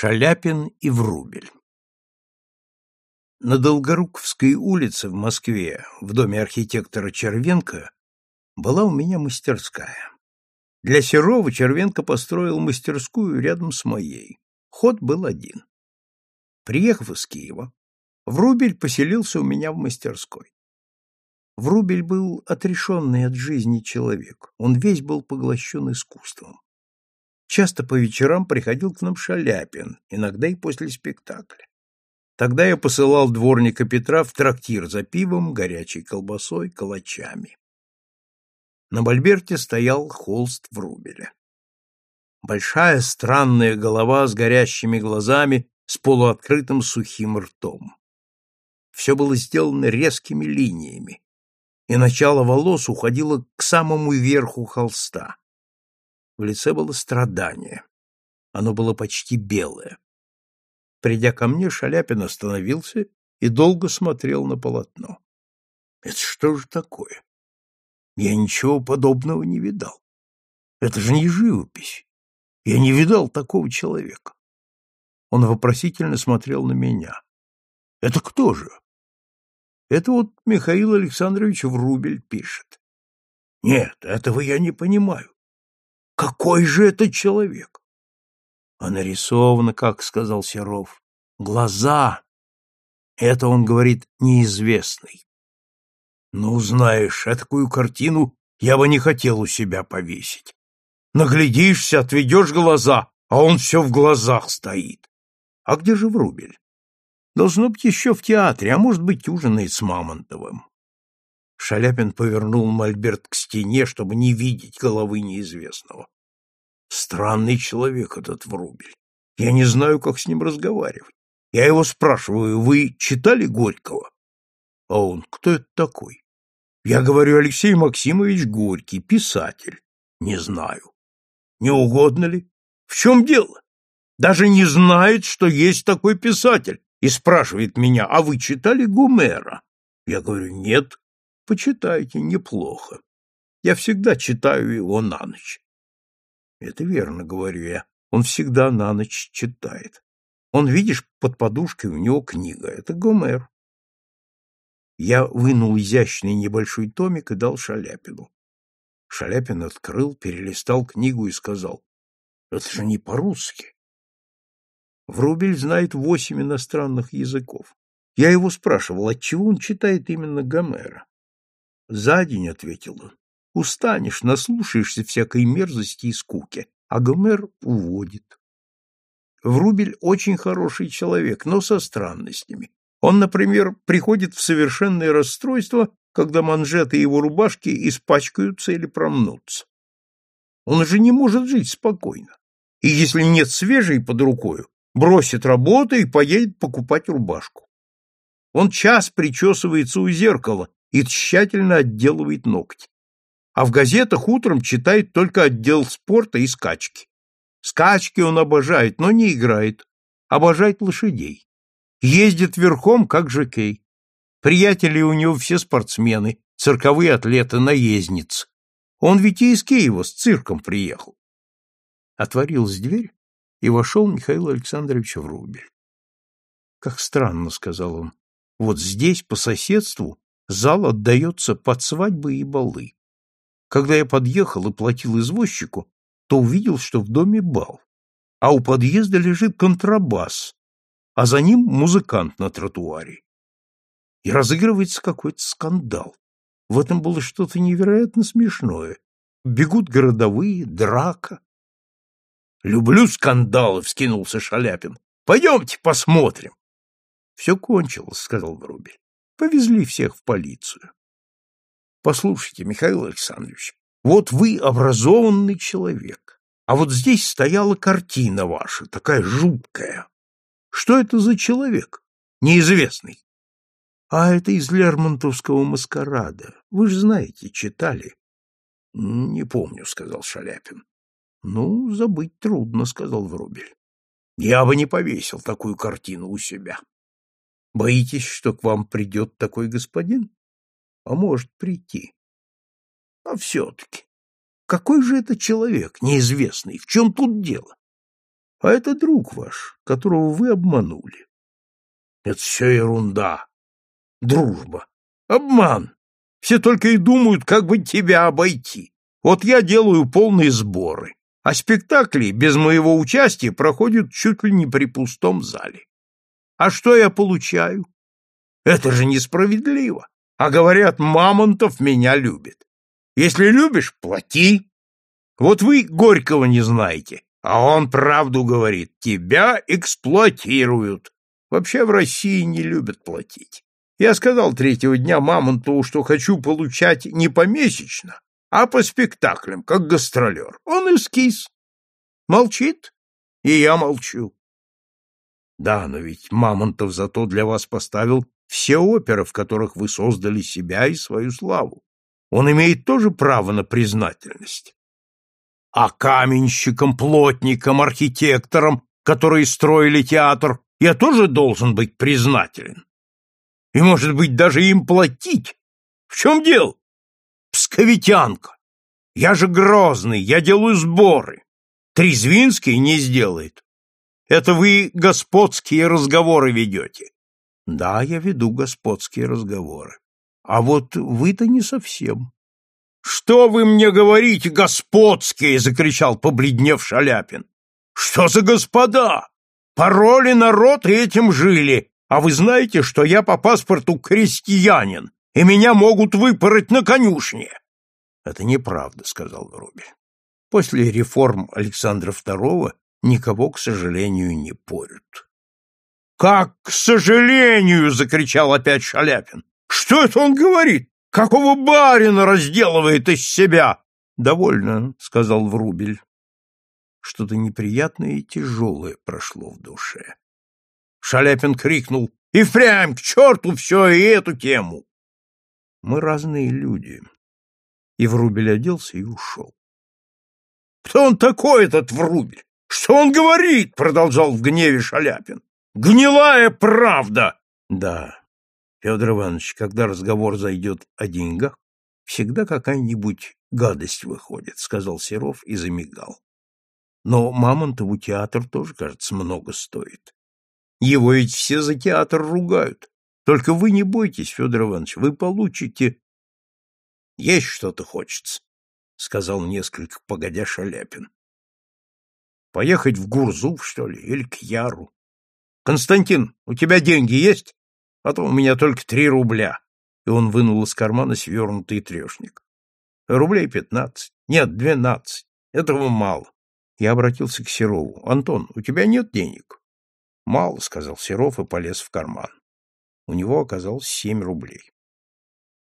Шаляпин и Врубель На Долгоруковской улице в Москве, в доме архитектора Червенко, была у меня мастерская. Для Серова Червенко построил мастерскую рядом с моей. Ход был один. Приехав из Киева, Врубель поселился у меня в мастерской. Врубель был отрешенный от жизни человек, он весь был поглощен искусством. Часто по вечерам приходил к нам Шаляпин, иногда и после спектакля. Тогда я посылал дворника Петра в трактир за пивом, горячей колбасой, калачами. На мольберте стоял холст Врубеля. Большая странная голова с горящими глазами, с полуоткрытым сухим ртом. Все было сделано резкими линиями, и начало волос уходило к самому верху холста. В лице было страдание. Оно было почти белое. Придя ко мне, Шаляпин остановился и долго смотрел на полотно. Это что же такое? Я ничего подобного не видал. Это же не живопись. Я не видал такого человека. Он вопросительно смотрел на меня. Это кто же? Это вот Михаил Александрович Врубель пишет. Нет, этого я не понимаю. Какой же это человек? А нарисовано, как сказал Серов, глаза. Это он говорит неизвестный. Ну, знаешь, такую картину я бы не хотел у себя повесить. Наглядишься, отведешь глаза, а он все в глазах стоит. А где же Врубель? Должно быть еще в театре, а может быть, ужинает с Мамонтовым. Шаляпин повернул мольберт к стене, чтобы не видеть головы неизвестного. Странный человек этот Врубель. Я не знаю, как с ним разговаривать. Я его спрашиваю, вы читали Горького? А он, кто это такой? Я говорю, Алексей Максимович Горький, писатель. Не знаю. Не угодно ли? В чем дело? Даже не знает, что есть такой писатель, и спрашивает меня, а вы читали Гумера? Я говорю, нет. Почитайте, неплохо. Я всегда читаю его на ночь. Это верно, говорю я. Он всегда на ночь читает. Он, видишь, под подушкой у него книга. Это Гомер. Я вынул изящный небольшой томик и дал Шаляпину. Шаляпин открыл, перелистал книгу и сказал, «Это же не по-русски». Врубель знает восемь иностранных языков. Я его спрашивал, отчего он читает именно Гомера. За день, — ответил он, — устанешь, наслушаешься всякой мерзости и скуки, а Гомер уводит. Врубель очень хороший человек, но со странностями. Он, например, приходит в совершенное расстройство, когда манжеты его рубашки испачкаются или промнутся. Он же не может жить спокойно. И если нет свежей под рукою, бросит работу и поедет покупать рубашку. Он час причесывается у зеркала и тщательно отделывает ногти. А в газетах утром читает только отдел спорта и скачки. Скачки он обожает, но не играет. Обожает лошадей. Ездит верхом, как жокей. Приятели у него все спортсмены, цирковые атлеты, наездницы. Он ведь и из Киева с цирком приехал. Отворилась дверь, и вошел Михаил Александрович Врубель. «Как странно», — сказал он, — «вот здесь, по соседству, зал отдается под свадьбы и балы. Когда я подъехал и платил извозчику, то увидел, что в доме бал, а у подъезда лежит контрабас, а за ним музыкант на тротуаре. И разыгрывается какой-то скандал. В этом было что-то невероятно смешное. Бегут городовые, драка. Люблю скандалы, вскинулся Шаляпин. Пойдемте посмотрим. Все кончилось, сказал Врубель. Повезли всех в полицию. Послушайте, Михаил Александрович, вот вы образованный человек, а вот здесь стояла картина ваша, такая жуткая. Что это за человек? Неизвестный. А это из Лермонтовского маскарада. Вы же знаете, читали. Не помню, сказал Шаляпин. Ну, забыть трудно, сказал Врубель. Я бы не повесил такую картину у себя. Боитесь, что к вам придет такой господин? А может прийти. А все-таки, какой же это человек, неизвестный? В чем тут дело? а это друг ваш, которого вы обманули. Это все ерунда. Дружба. Обман. Все только и думают, как бы тебя обойти. Вот я делаю полные сборы, а спектакли без моего участия проходят чуть ли не при пустом зале. А что я получаю? Это же несправедливо. А говорят, Мамонтов меня любит. Если любишь, плати. Вот вы Горького не знаете, а он правду говорит. Тебя эксплуатируют. Вообще в России не любят платить. Я сказал третьего дня Мамонтову, что хочу получать не помесячно, а по спектаклям, как гастролер. Он эскиз. Молчит, и я молчу. Да, но ведь Мамонтов зато для вас поставил все оперы, в которых вы создали себя и свою славу. Он имеет тоже право на признательность. А каменщикам, плотникам, архитекторам, которые строили театр, я тоже должен быть признателен. И, может быть, даже им платить. В чем дело? Псковитянка. Я же грозный, я делаю сборы. Трезвинский не сделает. Это вы господские разговоры ведете. Да, я веду господские разговоры. А вот вы-то не совсем. Что вы мне говорите, господские? закричал побледнев Шаляпин. Что за господа? Пароли народ и этим жили. А вы знаете, что я по паспорту крестьянин, и меня могут выпороть на конюшне? Это неправда, сказал Врубель. После реформ Александра II никого, к сожалению, не порют. «Как к сожалению!» — закричал опять Шаляпин. «Что это он говорит? Какого барина разделывает из себя?» «Довольно», — сказал Врубель. Что-то неприятное и тяжелое прошло в душе. Шаляпин крикнул «И впрямь, к черту все и эту тему!» Мы разные люди. И Врубель оделся и ушел. «Кто он такой, этот Врубель? Что он говорит?» — продолжал в гневе Шаляпин. Гнилая правда! Да, Федор Иванович, когда разговор зайдет о деньгах, всегда какая-нибудь гадость выходит, сказал Серов и замигал. Но Мамонтову театр тоже, кажется, много стоит. Его ведь все за театр ругают. Только вы не бойтесь, Федор Иванович, вы получите... Есть что-то хочется, — сказал несколько погодя Шаляпин. Поехать в Гурзуф, что ли, или к Яру? Константин, у тебя деньги есть? А то у меня только три рубля. И он вынул из кармана свернутый трешник. Рублей пятнадцать. Нет, двенадцать. Этого мало. Я обратился к Серову. Антон, у тебя нет денег? Мало, сказал Серов и полез в карман. У него оказалось семь рублей.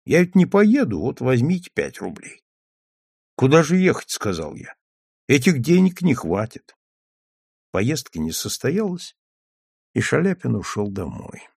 Я ведь не поеду, вот возьмите пять рублей. Куда же ехать, сказал я. Этих денег не хватит. Поездка не состоялась, и Шаляпин ушел домой.